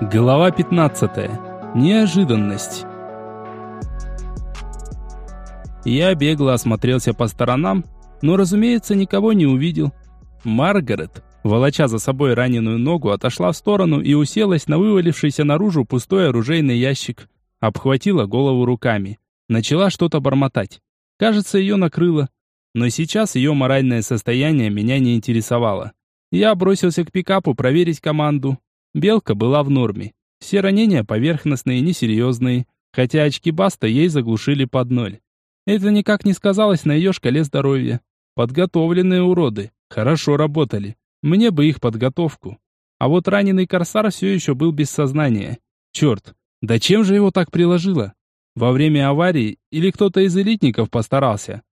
Глава 15. Неожиданность. Я бегло осмотрелся по сторонам, но, разумеется, никого не увидел. Маргарет, волоча за собой раненую ногу, отошла в сторону и уселась на вывалившийся наружу пустой оружейный ящик. Обхватила голову руками. Начала что-то бормотать. Кажется, ее накрыло. Но сейчас ее моральное состояние меня не интересовало. Я бросился к пикапу проверить команду. Белка была в норме. Все ранения поверхностные, несерьезные, хотя очки Баста ей заглушили под ноль. Это никак не сказалось на ее шкале здоровья. Подготовленные уроды. Хорошо работали. Мне бы их подготовку. А вот раненый корсар все еще был без сознания. Черт, да чем же его так приложило? Во время аварии или кто-то из элитников постарался?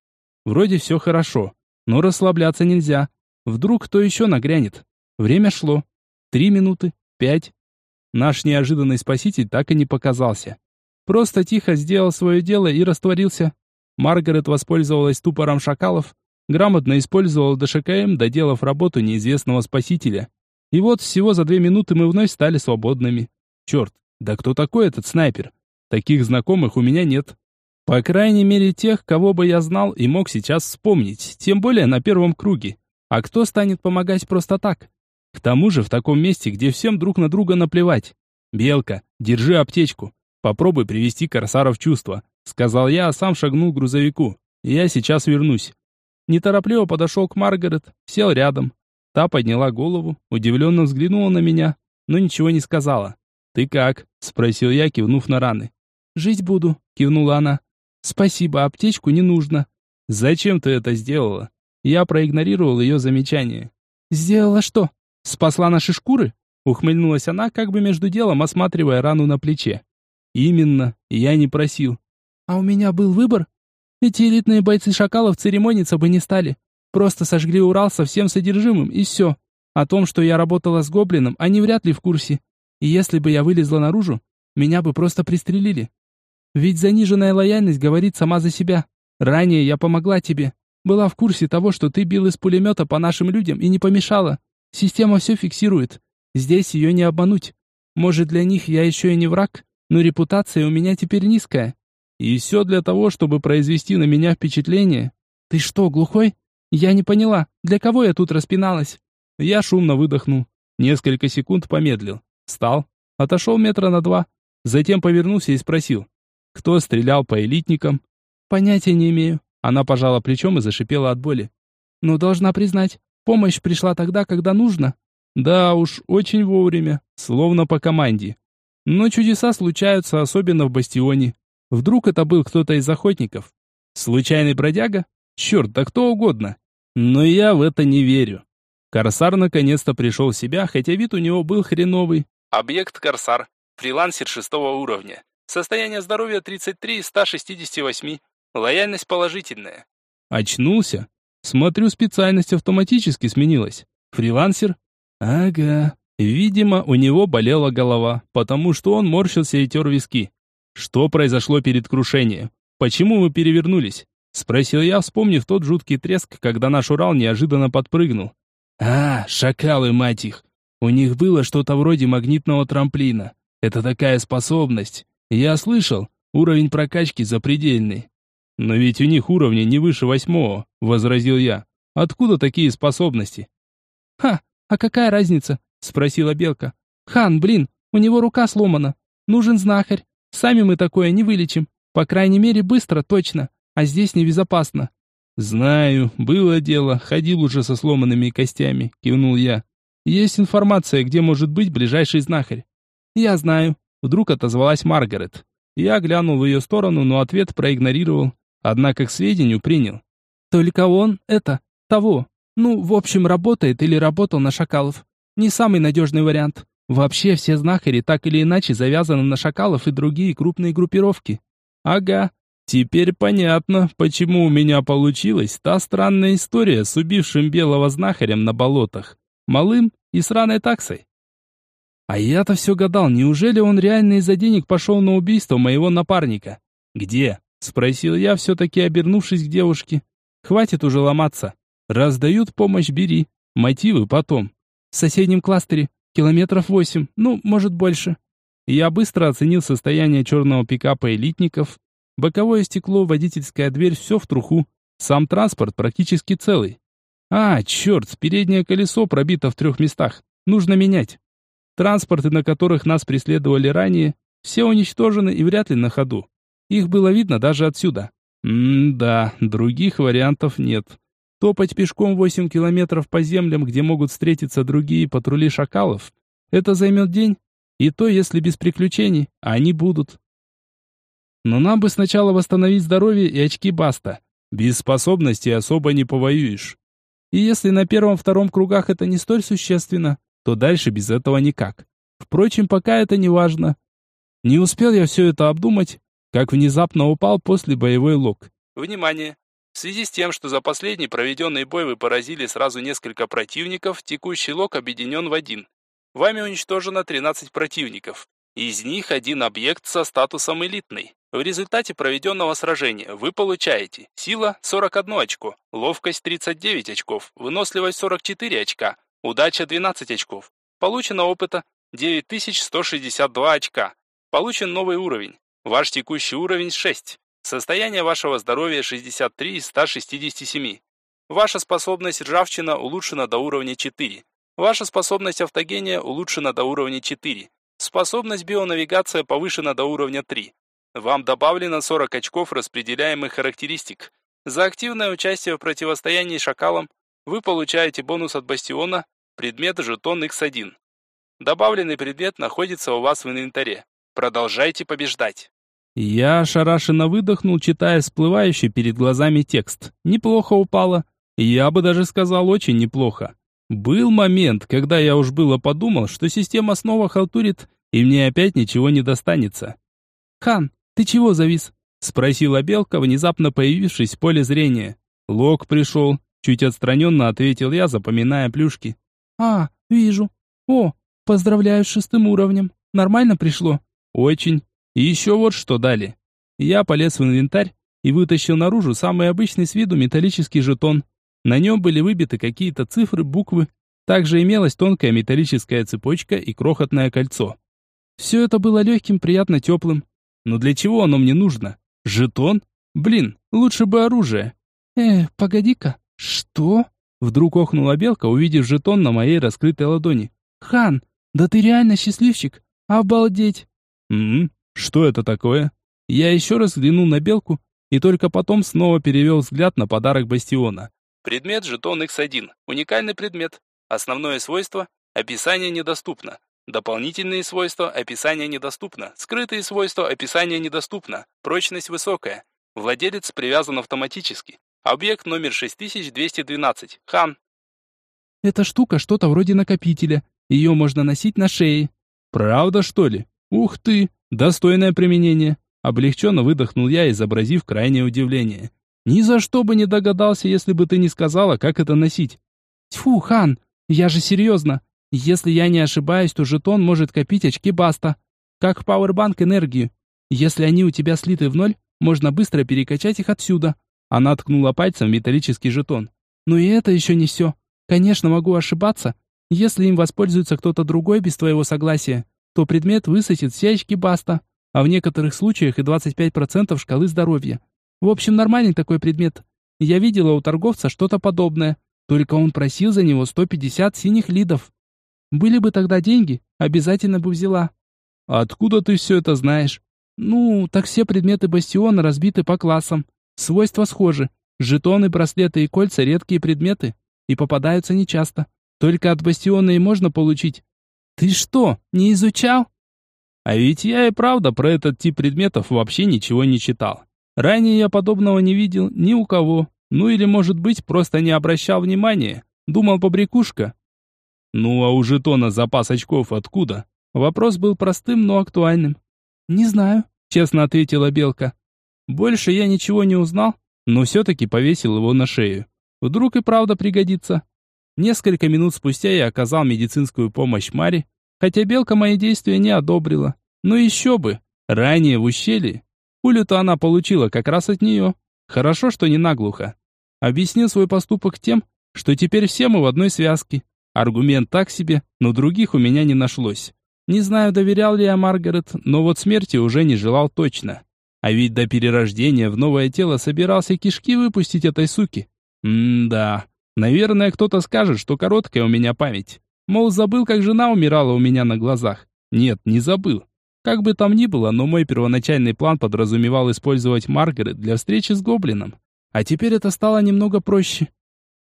Вроде все хорошо, но расслабляться нельзя. Вдруг кто еще нагрянет? Время шло. Три минуты, Пять. Наш неожиданный спаситель так и не показался. Просто тихо сделал свое дело и растворился. Маргарет воспользовалась тупором шакалов, грамотно использовала ДШКМ, доделав работу неизвестного спасителя. И вот всего за две минуты мы вновь стали свободными. Черт, да кто такой этот снайпер? Таких знакомых у меня нет. По крайней мере тех, кого бы я знал и мог сейчас вспомнить, тем более на первом круге. А кто станет помогать просто так? К тому же в таком месте, где всем друг на друга наплевать. «Белка, держи аптечку. Попробуй привести Корсара в чувство», — сказал я, а сам шагнул к грузовику. «Я сейчас вернусь». Неторопливо подошел к Маргарет, сел рядом. Та подняла голову, удивленно взглянула на меня, но ничего не сказала. «Ты как?» — спросил я, кивнув на раны. «Жить буду», — кивнула она. «Спасибо, аптечку не нужно». «Зачем ты это сделала?» Я проигнорировал ее замечание. «Сделала что?» Спасла наши шкуры? Ухмыльнулась она, как бы между делом осматривая рану на плече. Именно, я не просил. А у меня был выбор. Эти элитные бойцы шакалов церемониться бы не стали. Просто сожгли Урал со всем содержимым, и все. О том, что я работала с гоблином, они вряд ли в курсе. И если бы я вылезла наружу, меня бы просто пристрелили. Ведь заниженная лояльность говорит сама за себя. Ранее я помогла тебе. Была в курсе того, что ты бил из пулемета по нашим людям и не помешала. Система все фиксирует. Здесь ее не обмануть. Может, для них я еще и не враг, но репутация у меня теперь низкая. И все для того, чтобы произвести на меня впечатление. Ты что, глухой? Я не поняла, для кого я тут распиналась? Я шумно выдохнул. Несколько секунд помедлил. Встал. Отошел метра на два. Затем повернулся и спросил. Кто стрелял по элитникам? Понятия не имею. Она пожала плечом и зашипела от боли. Но должна признать, Помощь пришла тогда, когда нужно. Да уж, очень вовремя, словно по команде. Но чудеса случаются, особенно в бастионе. Вдруг это был кто-то из охотников? Случайный бродяга? Черт, да кто угодно. Но я в это не верю. Корсар наконец-то пришел в себя, хотя вид у него был хреновый. Объект Корсар. Фрилансер шестого уровня. Состояние здоровья 33 из 168. Лояльность положительная. Очнулся? Смотрю, специальность автоматически сменилась. Фрилансер? Ага. Видимо, у него болела голова, потому что он морщился и тер виски. Что произошло перед крушением? Почему мы перевернулись? Спросил я, вспомнив тот жуткий треск, когда наш Урал неожиданно подпрыгнул. А, шакалы, мать их. У них было что-то вроде магнитного трамплина. Это такая способность. Я слышал, уровень прокачки запредельный. «Но ведь у них уровни не выше восьмого», — возразил я. «Откуда такие способности?» «Ха, а какая разница?» — спросила Белка. «Хан, блин, у него рука сломана. Нужен знахарь. Сами мы такое не вылечим. По крайней мере, быстро, точно. А здесь небезопасно». «Знаю, было дело, ходил уже со сломанными костями», — кивнул я. «Есть информация, где может быть ближайший знахарь?» «Я знаю», — вдруг отозвалась Маргарет. Я глянул в ее сторону, но ответ проигнорировал. Однако к сведению принял. Только он, это, того. Ну, в общем, работает или работал на шакалов. Не самый надежный вариант. Вообще все знахари так или иначе завязаны на шакалов и другие крупные группировки. Ага, теперь понятно, почему у меня получилась та странная история с убившим белого знахарем на болотах. Малым и сраной таксой. А я-то все гадал, неужели он реально из-за денег пошел на убийство моего напарника? Где? Спросил я, все-таки обернувшись к девушке. Хватит уже ломаться. Раздают помощь, бери. Мотивы потом. В соседнем кластере, Километров восемь, ну, может больше. Я быстро оценил состояние черного пикапа элитников. Боковое стекло, водительская дверь, все в труху. Сам транспорт практически целый. А, черт, переднее колесо пробито в трех местах. Нужно менять. Транспорты, на которых нас преследовали ранее, все уничтожены и вряд ли на ходу. Их было видно даже отсюда. М-да, других вариантов нет. Топать пешком 8 километров по землям, где могут встретиться другие патрули шакалов, это займет день. И то, если без приключений, они будут. Но нам бы сначала восстановить здоровье и очки баста. Без способностей особо не повоюешь. И если на первом-втором кругах это не столь существенно, то дальше без этого никак. Впрочем, пока это не важно. Не успел я все это обдумать, как внезапно упал после боевой лог. Внимание! В связи с тем, что за последний проведенный бой вы поразили сразу несколько противников, текущий лог объединен в один. Вами уничтожено 13 противников. Из них один объект со статусом элитный. В результате проведенного сражения вы получаете сила 41 очко, ловкость 39 очков, выносливость 44 очка, удача 12 очков. Получено опыта 9162 очка. Получен новый уровень. Ваш текущий уровень 6. Состояние вашего здоровья 63 из 167. Ваша способность ржавчина улучшена до уровня 4. Ваша способность автогения улучшена до уровня 4. Способность бионавигация повышена до уровня 3. Вам добавлено 40 очков распределяемых характеристик. За активное участие в противостоянии шакалам вы получаете бонус от бастиона, предмет жетон X1. Добавленный предмет находится у вас в инвентаре. Продолжайте побеждать. Я ошарашенно выдохнул, читая всплывающий перед глазами текст. Неплохо упало. Я бы даже сказал, очень неплохо. Был момент, когда я уж было подумал, что система снова халтурит, и мне опять ничего не достанется. «Хан, ты чего завис?» — спросила Белка, внезапно появившись в поле зрения. «Лок пришел», — чуть отстраненно ответил я, запоминая плюшки. «А, вижу. О, поздравляю с шестым уровнем. Нормально пришло?» «Очень. И еще вот что дали. Я полез в инвентарь и вытащил наружу самый обычный с виду металлический жетон. На нем были выбиты какие-то цифры, буквы. Также имелась тонкая металлическая цепочка и крохотное кольцо. Все это было легким, приятно теплым. Но для чего оно мне нужно? Жетон? Блин, лучше бы оружие. Э, погоди-ка. Что? Вдруг охнула белка, увидев жетон на моей раскрытой ладони. Хан, да ты реально счастливчик. Обалдеть. Ммм, что это такое? Я еще раз взглянул на белку и только потом снова перевел взгляд на подарок Бастиона. Предмет жетон X1. Уникальный предмет. Основное свойство – описание недоступно. Дополнительные свойства – описание недоступно. Скрытые свойства – описание недоступно. Прочность высокая. Владелец привязан автоматически. Объект номер 6212. Хан. Эта штука что-то вроде накопителя. Ее можно носить на шее. Правда, что ли? Ух ты! Достойное применение. Облегченно выдохнул я, изобразив крайнее удивление. Ни за что бы не догадался, если бы ты не сказала, как это носить. Тьфу, хан, я же серьезно. Если я не ошибаюсь, то жетон может копить очки баста. Как пауэрбанк энергию. Если они у тебя слиты в ноль, можно быстро перекачать их отсюда. Она ткнула пальцем в металлический жетон. Но и это еще не все. Конечно, могу ошибаться. Если им воспользуется кто-то другой без твоего согласия, то предмет высосет все очки баста, а в некоторых случаях и 25% шкалы здоровья. В общем, нормальный такой предмет. Я видела у торговца что-то подобное, только он просил за него 150 синих лидов. Были бы тогда деньги, обязательно бы взяла. откуда ты все это знаешь? Ну, так все предметы бастиона разбиты по классам. Свойства схожи. Жетоны, браслеты и кольца редкие предметы и попадаются нечасто. Только от бастиона и можно получить. Ты что, не изучал? А ведь я и правда про этот тип предметов вообще ничего не читал. Ранее я подобного не видел ни у кого. Ну или, может быть, просто не обращал внимания. Думал побрякушка. Ну а у жетона запас очков откуда? Вопрос был простым, но актуальным. Не знаю, честно ответила Белка. Больше я ничего не узнал, но все-таки повесил его на шею. Вдруг и правда пригодится. Несколько минут спустя я оказал медицинскую помощь Маре, хотя Белка мои действия не одобрила. Но еще бы, ранее в ущелье. Пулю-то она получила как раз от нее. Хорошо, что не наглухо. Объяснил свой поступок тем, что теперь все мы в одной связке. Аргумент так себе, но других у меня не нашлось. Не знаю, доверял ли я Маргарет, но вот смерти уже не желал точно. А ведь до перерождения в новое тело собирался кишки выпустить этой суки. М-да. Наверное, кто-то скажет, что короткая у меня память. Мол, забыл, как жена умирала у меня на глазах. Нет, не забыл. Как бы там ни было, но мой первоначальный план подразумевал использовать Маргарет для встречи с гоблином. А теперь это стало немного проще.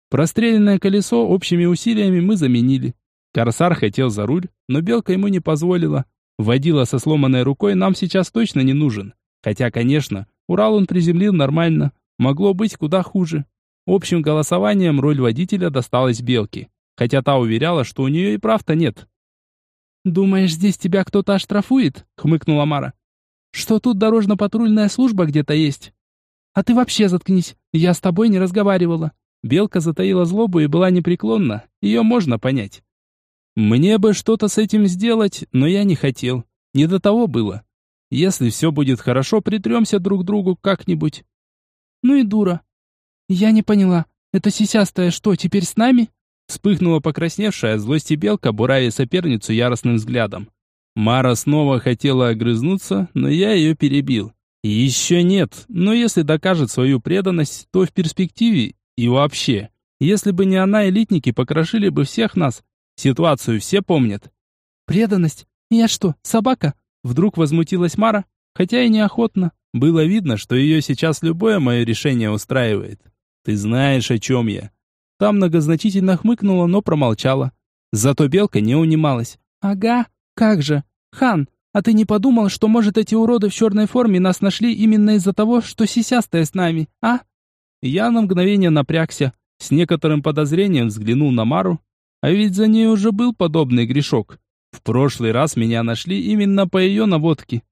Простреленное колесо общими усилиями мы заменили. Корсар хотел за руль, но Белка ему не позволила. Водила со сломанной рукой нам сейчас точно не нужен. Хотя, конечно, Урал он приземлил нормально. Могло быть куда хуже. Общим голосованием роль водителя досталась Белке. Хотя та уверяла, что у нее и прав-то нет. «Думаешь, здесь тебя кто-то оштрафует?» — хмыкнула Мара. «Что тут дорожно-патрульная служба где-то есть?» «А ты вообще заткнись, я с тобой не разговаривала». Белка затаила злобу и была непреклонна, ее можно понять. Мне бы что-то с этим сделать, но я не хотел. Не до того было. Если все будет хорошо, притремся друг к другу как-нибудь. Ну и дура. Я не поняла, эта сисястая что, теперь с нами? Вспыхнула покрасневшая от злости белка, буравя соперницу яростным взглядом. Мара снова хотела огрызнуться, но я ее перебил. Еще нет, но если докажет свою преданность, то в перспективе и вообще, если бы не она, элитники покрошили бы всех нас. Ситуацию все помнят. Преданность? Я что, собака? Вдруг возмутилась Мара, хотя и неохотно. Было видно, что ее сейчас любое мое решение устраивает. Ты знаешь, о чем я. Там многозначительно хмыкнула, но промолчала. Зато Белка не унималась. «Ага, как же. Хан, а ты не подумал, что, может, эти уроды в черной форме нас нашли именно из-за того, что сисястая с нами, а?» Я на мгновение напрягся, с некоторым подозрением взглянул на Мару, а ведь за ней уже был подобный грешок. В прошлый раз меня нашли именно по ее наводке.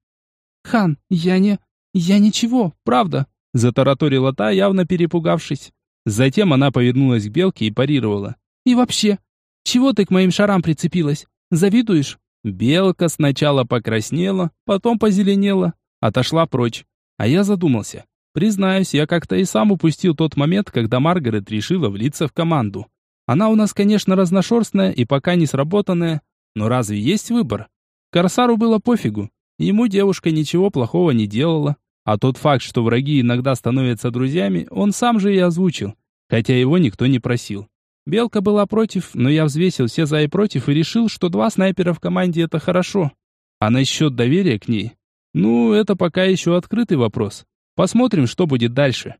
«Хан, я не... я ничего, правда», — затараторила та, явно перепугавшись. Затем она повернулась к Белке и парировала. «И вообще, чего ты к моим шарам прицепилась? Завидуешь?» Белка сначала покраснела, потом позеленела, отошла прочь. А я задумался. Признаюсь, я как-то и сам упустил тот момент, когда Маргарет решила влиться в команду. Она у нас, конечно, разношерстная и пока не сработанная, но разве есть выбор? Корсару было пофигу. Ему девушка ничего плохого не делала. А тот факт, что враги иногда становятся друзьями, он сам же и озвучил, хотя его никто не просил. Белка была против, но я взвесил все за и против и решил, что два снайпера в команде это хорошо. А насчет доверия к ней? Ну, это пока еще открытый вопрос. Посмотрим, что будет дальше.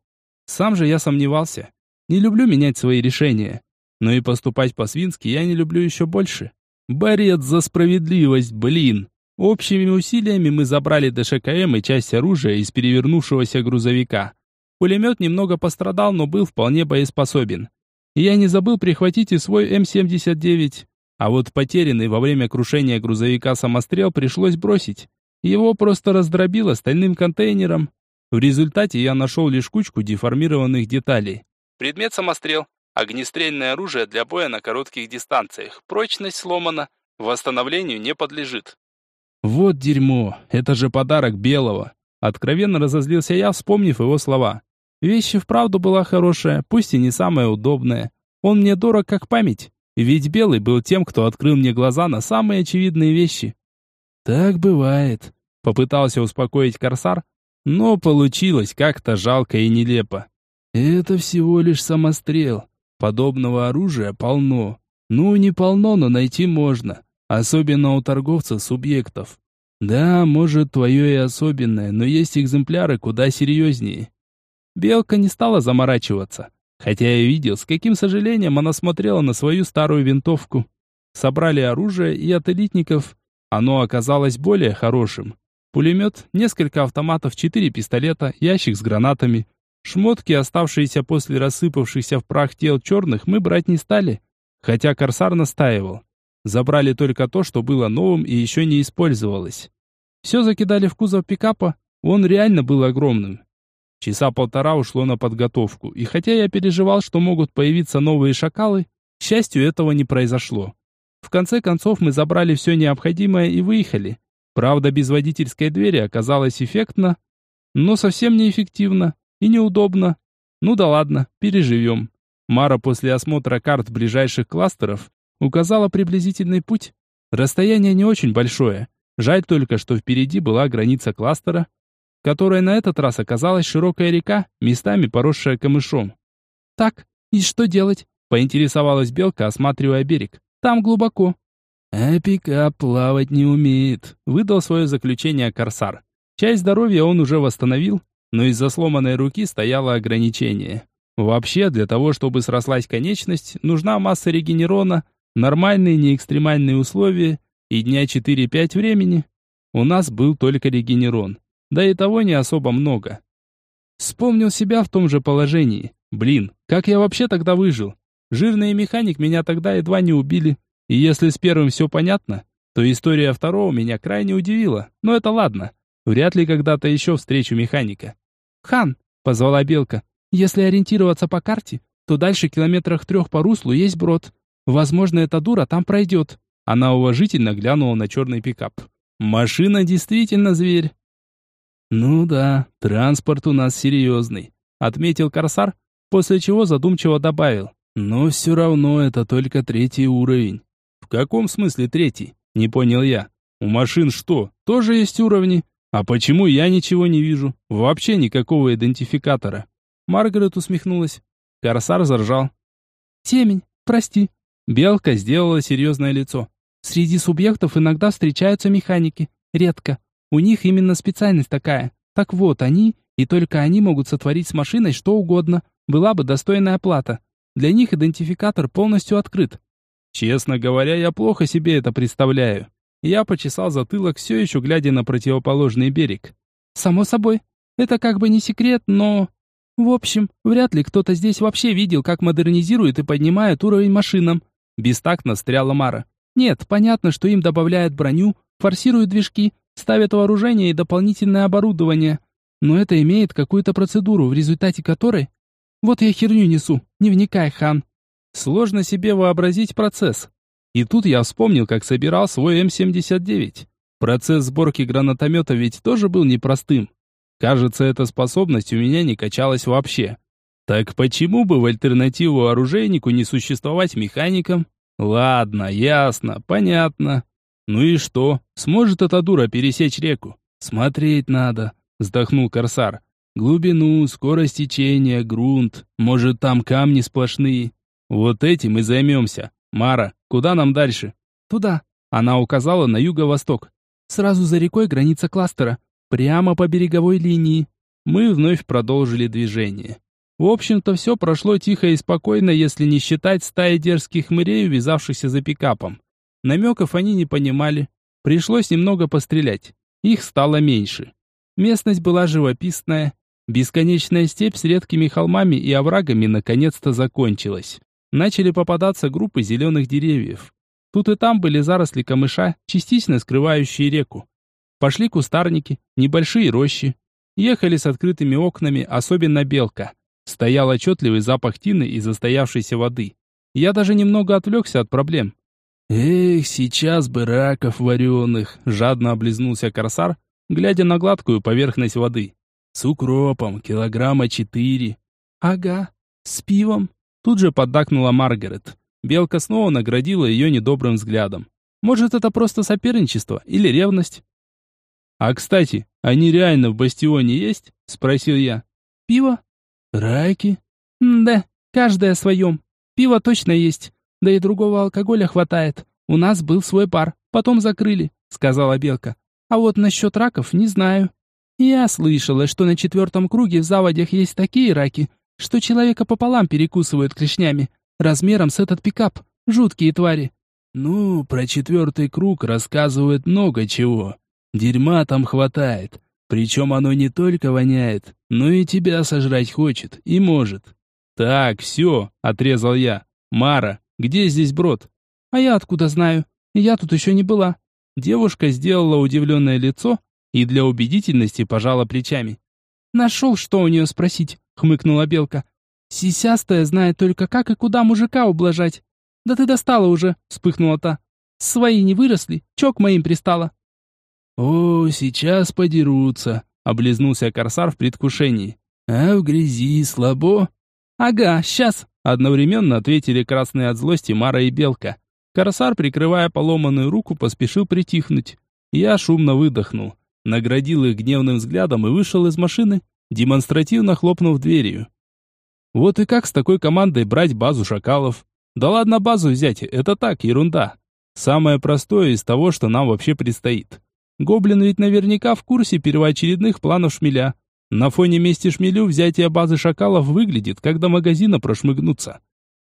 Сам же я сомневался. Не люблю менять свои решения. Но и поступать по-свински я не люблю еще больше. Борец за справедливость, блин. Общими усилиями мы забрали ДШКМ и часть оружия из перевернувшегося грузовика. Пулемет немного пострадал, но был вполне боеспособен. Я не забыл прихватить и свой М-79. А вот потерянный во время крушения грузовика самострел пришлось бросить. Его просто раздробило стальным контейнером, в результате я нашел лишь кучку деформированных деталей. Предмет самострел. Огнестрельное оружие для боя на коротких дистанциях. Прочность сломана. Восстановлению не подлежит. Вот дерьмо. Это же подарок Белого. Откровенно разозлился я, вспомнив его слова. Вещь вправду была хорошая, пусть и не самая удобная. Он мне дорог как память. Ведь Белый был тем, кто открыл мне глаза на самые очевидные вещи. Так бывает. Попытался успокоить Корсар, но получилось как-то жалко и нелепо. Это всего лишь самострел. Подобного оружия полно. Ну, не полно, но найти можно. Особенно у торговцев субъектов. Да, может, твое и особенное, но есть экземпляры куда серьезнее. Белка не стала заморачиваться. Хотя я видел, с каким сожалением она смотрела на свою старую винтовку. Собрали оружие, и от элитников оно оказалось более хорошим. Пулемет, несколько автоматов, четыре пистолета, ящик с гранатами. Шмотки, оставшиеся после рассыпавшихся в прах тел черных, мы брать не стали. Хотя Корсар настаивал. Забрали только то, что было новым и еще не использовалось. Все закидали в кузов пикапа, он реально был огромным. Часа полтора ушло на подготовку, и хотя я переживал, что могут появиться новые шакалы, к счастью, этого не произошло. В конце концов мы забрали все необходимое и выехали. Правда, без водительской двери оказалось эффектно, но совсем неэффективно и неудобно. Ну да ладно, переживем. Мара после осмотра карт ближайших кластеров указала приблизительный путь. Расстояние не очень большое. Жаль только, что впереди была граница кластера, которая на этот раз оказалась широкая река, местами поросшая камышом. «Так, и что делать?» — поинтересовалась Белка, осматривая берег. «Там глубоко». «А пикап плавать не умеет», — выдал свое заключение Корсар. Часть здоровья он уже восстановил, но из-за сломанной руки стояло ограничение. Вообще, для того, чтобы срослась конечность, нужна масса регенерона, нормальные неэкстремальные условия и дня 4-5 времени. У нас был только регенерон, да и того не особо много. Вспомнил себя в том же положении. Блин, как я вообще тогда выжил? Жирный механик меня тогда едва не убили. И если с первым все понятно, то история второго меня крайне удивила. Но это ладно. Вряд ли когда-то еще встречу механика. «Хан!» — позвала Белка. «Если ориентироваться по карте, то дальше километрах трех по руслу есть брод. Возможно, эта дура там пройдет». Она уважительно глянула на черный пикап. «Машина действительно зверь». «Ну да, транспорт у нас серьезный», — отметил Корсар, после чего задумчиво добавил. «Но все равно это только третий уровень». «В каком смысле третий?» — не понял я. «У машин что, тоже есть уровни?» А почему я ничего не вижу? Вообще никакого идентификатора. Маргарет усмехнулась. Корсар заржал. Темень, прости. Белка сделала серьезное лицо. Среди субъектов иногда встречаются механики. Редко. У них именно специальность такая. Так вот, они, и только они могут сотворить с машиной что угодно. Была бы достойная плата. Для них идентификатор полностью открыт. Честно говоря, я плохо себе это представляю. Я почесал затылок, все еще глядя на противоположный берег. Само собой, это как бы не секрет, но... В общем, вряд ли кто-то здесь вообще видел, как модернизирует и поднимает уровень машинам. Бестактно стряла Мара. Нет, понятно, что им добавляют броню, форсируют движки, ставят вооружение и дополнительное оборудование. Но это имеет какую-то процедуру, в результате которой... Вот я херню несу, не вникай, хан. Сложно себе вообразить процесс. И тут я вспомнил, как собирал свой М-79. Процесс сборки гранатомета ведь тоже был непростым. Кажется, эта способность у меня не качалась вообще. Так почему бы в альтернативу оружейнику не существовать механиком? Ладно, ясно, понятно. Ну и что? Сможет эта дура пересечь реку? Смотреть надо, вздохнул Корсар. Глубину, скорость течения, грунт, может там камни сплошные. Вот этим и займемся. Мара, куда нам дальше? Туда. Она указала на юго-восток. Сразу за рекой граница кластера. Прямо по береговой линии. Мы вновь продолжили движение. В общем-то, все прошло тихо и спокойно, если не считать стаи дерзких мырей, вязавшихся за пикапом. Намеков они не понимали. Пришлось немного пострелять. Их стало меньше. Местность была живописная. Бесконечная степь с редкими холмами и оврагами наконец-то закончилась начали попадаться группы зеленых деревьев. Тут и там были заросли камыша, частично скрывающие реку. Пошли кустарники, небольшие рощи. Ехали с открытыми окнами, особенно белка. Стоял отчетливый запах тины и застоявшейся воды. Я даже немного отвлекся от проблем. «Эх, сейчас бы раков вареных!» — жадно облизнулся корсар, глядя на гладкую поверхность воды. «С укропом, килограмма четыре». «Ага, с пивом», Тут же поддакнула Маргарет. Белка снова наградила ее недобрым взглядом. Может, это просто соперничество или ревность? «А, кстати, они реально в бастионе есть?» — спросил я. «Пиво?» «Райки?» «Да, каждое о своем. Пиво точно есть. Да и другого алкоголя хватает. У нас был свой пар, потом закрыли», — сказала Белка. «А вот насчет раков не знаю. Я слышала, что на четвертом круге в заводях есть такие раки, что человека пополам перекусывают клешнями, размером с этот пикап. Жуткие твари. Ну, про четвертый круг рассказывают много чего. Дерьма там хватает. Причем оно не только воняет, но и тебя сожрать хочет и может. Так, все, отрезал я. Мара, где здесь брод? А я откуда знаю? Я тут еще не была. Девушка сделала удивленное лицо и для убедительности пожала плечами. Нашел, что у нее спросить хмыкнула белка. Сисястая знает только как и куда мужика ублажать. Да ты достала уже, вспыхнула та. Свои не выросли, чок моим пристала. О, сейчас подерутся, облизнулся корсар в предвкушении. А в грязи слабо? Ага, сейчас, одновременно ответили красные от злости Мара и Белка. Корсар, прикрывая поломанную руку, поспешил притихнуть. Я шумно выдохнул, наградил их гневным взглядом и вышел из машины, демонстративно хлопнув дверью. Вот и как с такой командой брать базу шакалов? Да ладно базу взять, это так, ерунда. Самое простое из того, что нам вообще предстоит. Гоблин ведь наверняка в курсе первоочередных планов шмеля. На фоне мести шмелю взятие базы шакалов выглядит, как до магазина прошмыгнуться.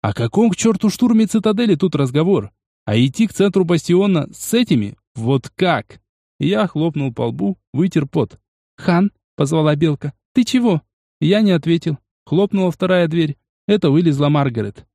О каком к черту штурме цитадели тут разговор? А идти к центру бастиона с этими? Вот как? Я хлопнул по лбу, вытер пот. «Хан», — позвала Белка, — «ты чего?» Я не ответил. Хлопнула вторая дверь. Это вылезла Маргарет.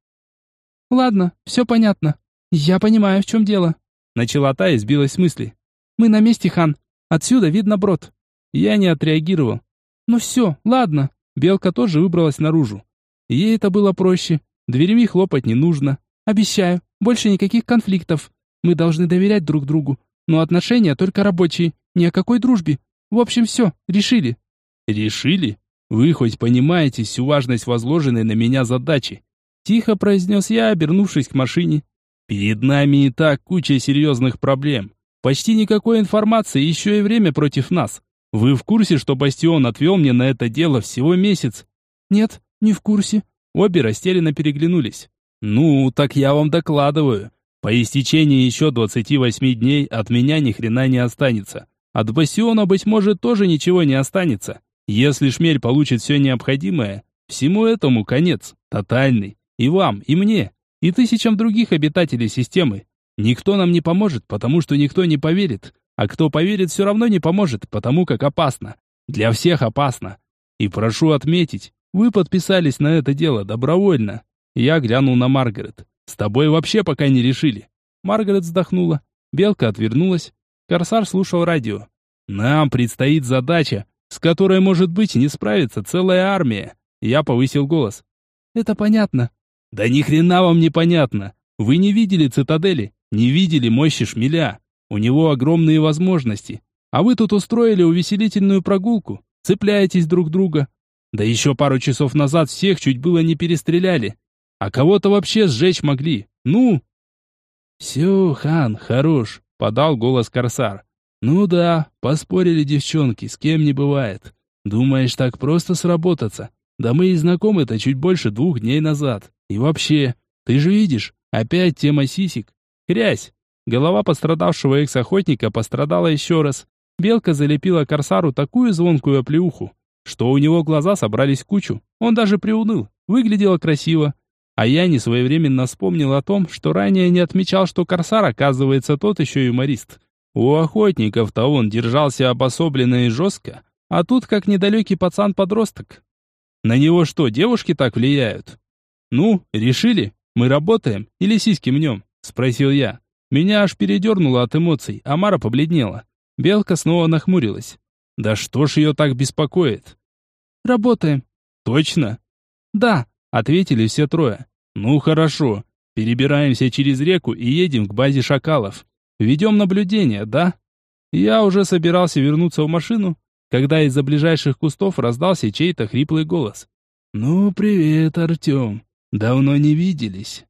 «Ладно, все понятно. Я понимаю, в чем дело». Начала та и сбилась с мысли. «Мы на месте, хан. Отсюда видно брод». Я не отреагировал. «Ну все, ладно». Белка тоже выбралась наружу. Ей это было проще. Дверями хлопать не нужно. Обещаю, больше никаких конфликтов. Мы должны доверять друг другу. Но отношения только рабочие, ни о какой дружбе. В общем, все, решили». «Решили? Вы хоть понимаете всю важность возложенной на меня задачи?» Тихо произнес я, обернувшись к машине. Перед нами и так куча серьезных проблем. Почти никакой информации, еще и время против нас. Вы в курсе, что Бастион отвел мне на это дело всего месяц? Нет, не в курсе. Обе растерянно переглянулись. Ну, так я вам докладываю. По истечении еще 28 дней от меня ни хрена не останется. От Бастиона, быть может, тоже ничего не останется. Если Шмель получит все необходимое, всему этому конец, тотальный. И вам, и мне, и тысячам других обитателей системы. Никто нам не поможет, потому что никто не поверит. А кто поверит, все равно не поможет, потому как опасно. Для всех опасно. И прошу отметить, вы подписались на это дело добровольно. Я глянул на Маргарет. С тобой вообще пока не решили. Маргарет вздохнула. Белка отвернулась. Корсар слушал радио. Нам предстоит задача, с которой, может быть, не справится целая армия. Я повысил голос. Это понятно, да ни хрена вам не понятно. Вы не видели цитадели, не видели мощи шмеля. У него огромные возможности. А вы тут устроили увеселительную прогулку, цепляетесь друг друга. Да еще пару часов назад всех чуть было не перестреляли. А кого-то вообще сжечь могли. Ну? Все, хан, хорош, подал голос Корсар. Ну да, поспорили девчонки, с кем не бывает. Думаешь, так просто сработаться? Да мы и знакомы-то чуть больше двух дней назад. И вообще, ты же видишь, опять тема сисек. Хрясь. Голова пострадавшего экс-охотника пострадала еще раз. Белка залепила корсару такую звонкую оплеуху, что у него глаза собрались кучу. Он даже приуныл. Выглядело красиво. А я не своевременно вспомнил о том, что ранее не отмечал, что корсар, оказывается, тот еще юморист. У охотников-то он держался обособленно и жестко, а тут как недалекий пацан-подросток. На него что, девушки так влияют? «Ну, решили? Мы работаем или сиськи мнем?» – спросил я. Меня аж передернуло от эмоций, а Мара побледнела. Белка снова нахмурилась. «Да что ж ее так беспокоит?» «Работаем». «Точно?» «Да», — ответили все трое. «Ну хорошо. Перебираемся через реку и едем к базе шакалов. Ведем наблюдение, да?» Я уже собирался вернуться в машину, когда из-за ближайших кустов раздался чей-то хриплый голос. «Ну, привет, Артем. Давно не виделись.